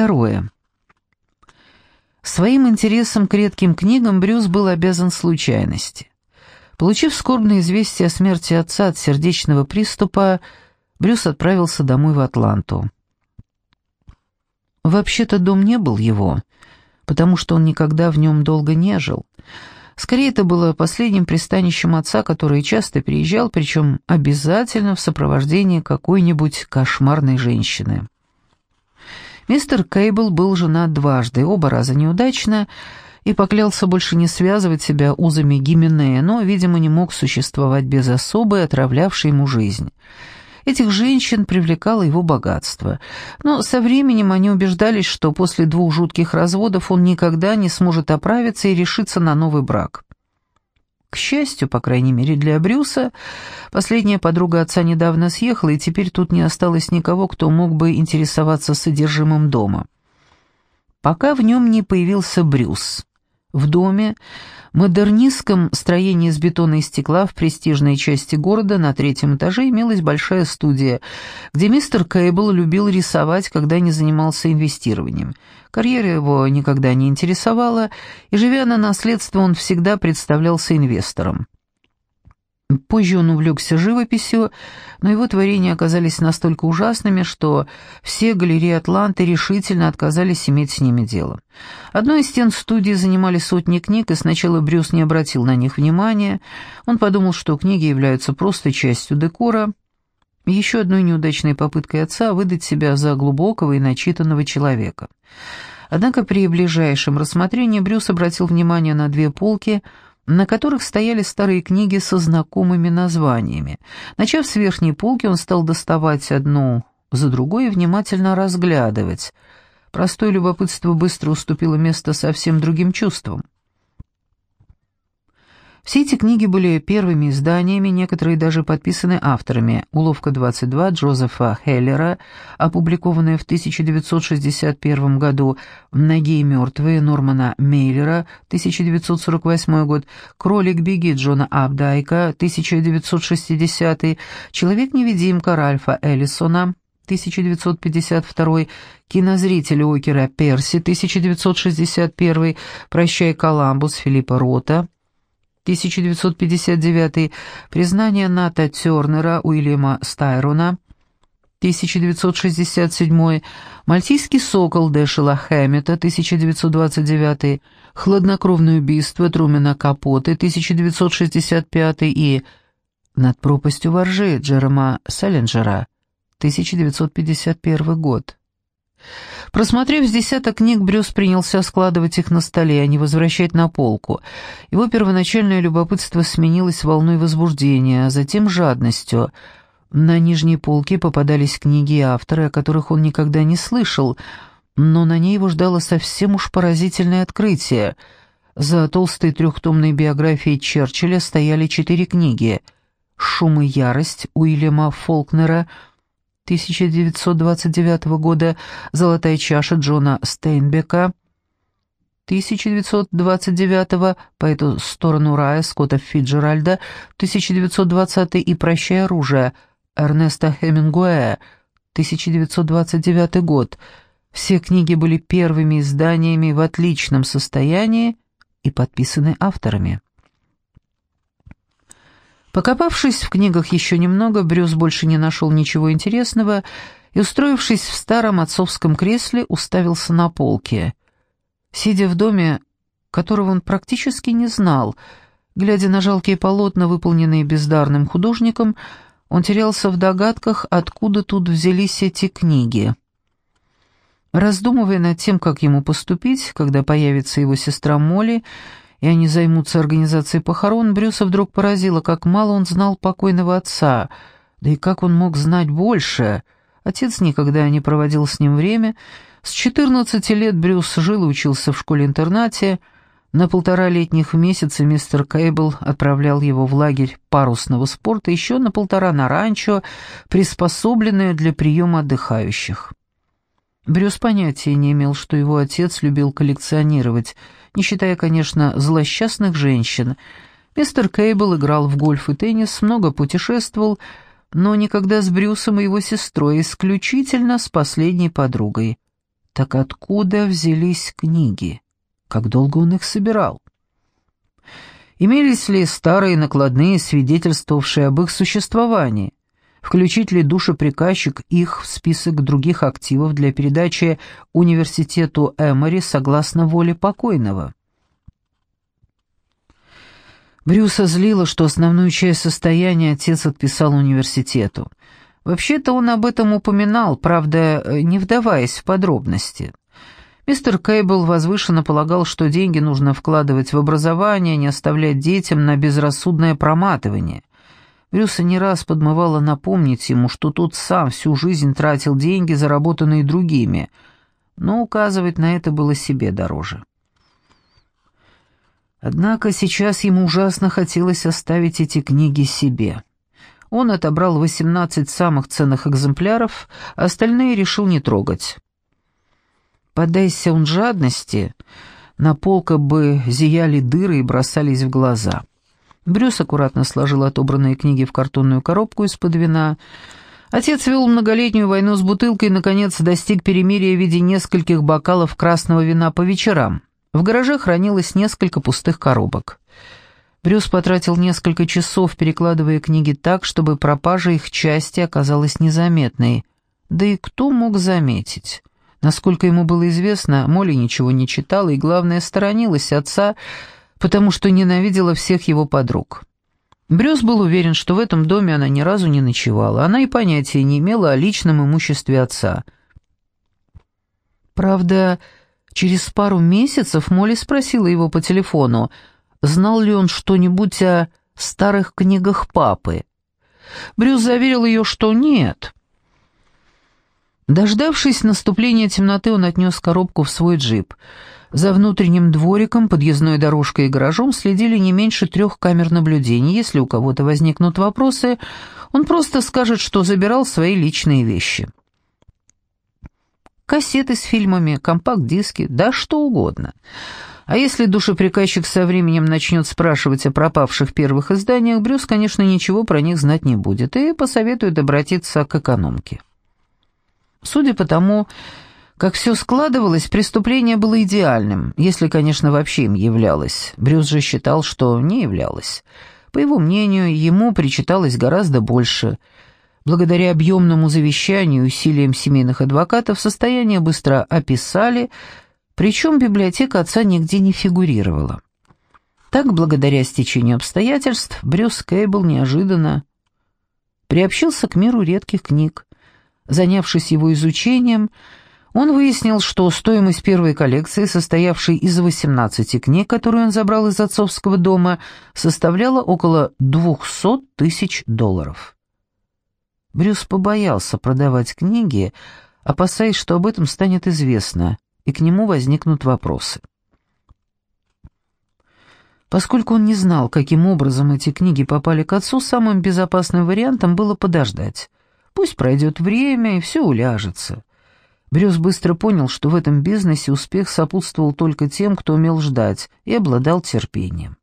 Второе. Своим интересом к редким книгам Брюс был обязан случайности. Получив скорбное известие о смерти отца от сердечного приступа, Брюс отправился домой в Атланту. Вообще-то дом не был его, потому что он никогда в нем долго не жил. Скорее, это было последним пристанищем отца, который часто приезжал, причем обязательно в сопровождении какой-нибудь кошмарной женщины. Мистер Кейбл был женат дважды, оба раза неудачно, и поклялся больше не связывать себя узами Гименея, но, видимо, не мог существовать без особой, отравлявшей ему жизнь. Этих женщин привлекало его богатство. Но со временем они убеждались, что после двух жутких разводов он никогда не сможет оправиться и решиться на новый брак. К счастью, по крайней мере для Брюса, последняя подруга отца недавно съехала, и теперь тут не осталось никого, кто мог бы интересоваться содержимым дома. Пока в нем не появился Брюс. В доме, модернистском строении из бетона и стекла в престижной части города на третьем этаже имелась большая студия, где мистер Кейбл любил рисовать, когда не занимался инвестированием. Карьера его никогда не интересовала, и, живя на наследство, он всегда представлялся инвестором. Позже он увлекся живописью, но его творения оказались настолько ужасными, что все галереи Атланты решительно отказались иметь с ними дело. Одной из стен студии занимали сотни книг, и сначала Брюс не обратил на них внимания. Он подумал, что книги являются просто частью декора, еще одной неудачной попыткой отца выдать себя за глубокого и начитанного человека. Однако при ближайшем рассмотрении Брюс обратил внимание на две полки – на которых стояли старые книги со знакомыми названиями. Начав с верхней полки, он стал доставать одну за другой и внимательно разглядывать. Простое любопытство быстро уступило место совсем другим чувствам. Все эти книги были первыми изданиями, некоторые даже подписаны авторами. «Уловка 22» Джозефа Хеллера, опубликованная в 1961 году, «Ноги и мертвые» Нормана Мейлера, 1948 год, «Кролик беги» Джона Абдайка, 1960 «Человек-невидимка» Ральфа Эллисона, 1952, «Кинозритель Окера Перси», 1961, «Прощай, Коламбус» Филиппа Рота, 1959, признание Ната Тернера Уильяма Стайрона, 1967, Мальтийский сокол Дэшела Хэммета, 1929, Хладнокровное убийство Трумена Капоты, 1965 и Над пропастью воржи Джерома Селлинджера, 1951 год. Просмотрев с десяток книг, Брюс принялся складывать их на столе, а не возвращать на полку. Его первоначальное любопытство сменилось волной возбуждения, а затем жадностью. На нижней полке попадались книги и авторы, о которых он никогда не слышал, но на ней его ждало совсем уж поразительное открытие. За толстой трехтомной биографией Черчилля стояли четыре книги «Шум и ярость» Уильяма Фолкнера – 1929 года «Золотая чаша» Джона Стейнбека, 1929 «По эту сторону рая» Скотта Фиджеральда, 1920 и «Прощай оружие» Эрнеста Хемингуэя, 1929 год. Все книги были первыми изданиями в отличном состоянии и подписаны авторами. Покопавшись в книгах еще немного, Брюс больше не нашел ничего интересного и, устроившись в старом отцовском кресле, уставился на полке. Сидя в доме, которого он практически не знал, глядя на жалкие полотна, выполненные бездарным художником, он терялся в догадках, откуда тут взялись эти книги. Раздумывая над тем, как ему поступить, когда появится его сестра Молли, и они займутся организацией похорон, Брюса вдруг поразило, как мало он знал покойного отца, да и как он мог знать больше. Отец никогда не проводил с ним время. С 14 лет Брюс жил и учился в школе-интернате. На полтора летних месяца мистер Кейбл отправлял его в лагерь парусного спорта, еще на полтора на ранчо, приспособленное для приема отдыхающих. Брюс понятия не имел, что его отец любил коллекционировать – не считая, конечно, злосчастных женщин. Мистер Кейбл играл в гольф и теннис, много путешествовал, но никогда с Брюсом и его сестрой, исключительно с последней подругой. Так откуда взялись книги? Как долго он их собирал? Имелись ли старые накладные, свидетельствовавшие об их существовании? Включить ли душеприказчик их в список других активов для передачи университету Эмори согласно воле покойного? Брюса злило, что основную часть состояния отец отписал университету. Вообще-то он об этом упоминал, правда, не вдаваясь в подробности. Мистер Кейбл возвышенно полагал, что деньги нужно вкладывать в образование, не оставлять детям на безрассудное проматывание. Брюса не раз подмывало напомнить ему, что тот сам всю жизнь тратил деньги, заработанные другими, но указывать на это было себе дороже. Однако сейчас ему ужасно хотелось оставить эти книги себе. Он отобрал 18 самых ценных экземпляров, а остальные решил не трогать. Подайся он жадности, на полка бы зияли дыры и бросались в глаза. Брюс аккуратно сложил отобранные книги в картонную коробку из-под вина. Отец вел многолетнюю войну с бутылкой и, наконец, достиг перемирия в виде нескольких бокалов красного вина по вечерам. В гараже хранилось несколько пустых коробок. Брюс потратил несколько часов, перекладывая книги так, чтобы пропажа их части оказалась незаметной. Да и кто мог заметить? Насколько ему было известно, Молли ничего не читала и, главное, сторонилась отца, потому что ненавидела всех его подруг. Брюс был уверен, что в этом доме она ни разу не ночевала. Она и понятия не имела о личном имуществе отца. Правда, через пару месяцев Молли спросила его по телефону, знал ли он что-нибудь о старых книгах папы. Брюс заверил ее, что нет, Дождавшись наступления темноты, он отнес коробку в свой джип. За внутренним двориком, подъездной дорожкой и гаражом следили не меньше трех камер наблюдения. Если у кого-то возникнут вопросы, он просто скажет, что забирал свои личные вещи. Кассеты с фильмами, компакт-диски, да что угодно. А если душеприказчик со временем начнет спрашивать о пропавших первых изданиях, Брюс, конечно, ничего про них знать не будет и посоветует обратиться к экономке. Судя по тому, как все складывалось, преступление было идеальным, если, конечно, вообще им являлось. Брюс же считал, что не являлось. По его мнению, ему причиталось гораздо больше. Благодаря объемному завещанию и усилиям семейных адвокатов состояние быстро описали, причем библиотека отца нигде не фигурировала. Так, благодаря стечению обстоятельств, Брюс Кейбл неожиданно приобщился к миру редких книг. Занявшись его изучением, он выяснил, что стоимость первой коллекции, состоявшей из 18 книг, которую он забрал из отцовского дома, составляла около 200 тысяч долларов. Брюс побоялся продавать книги, опасаясь, что об этом станет известно, и к нему возникнут вопросы. Поскольку он не знал, каким образом эти книги попали к отцу, самым безопасным вариантом было подождать. Пусть пройдет время, и все уляжется. Брюс быстро понял, что в этом бизнесе успех сопутствовал только тем, кто умел ждать и обладал терпением.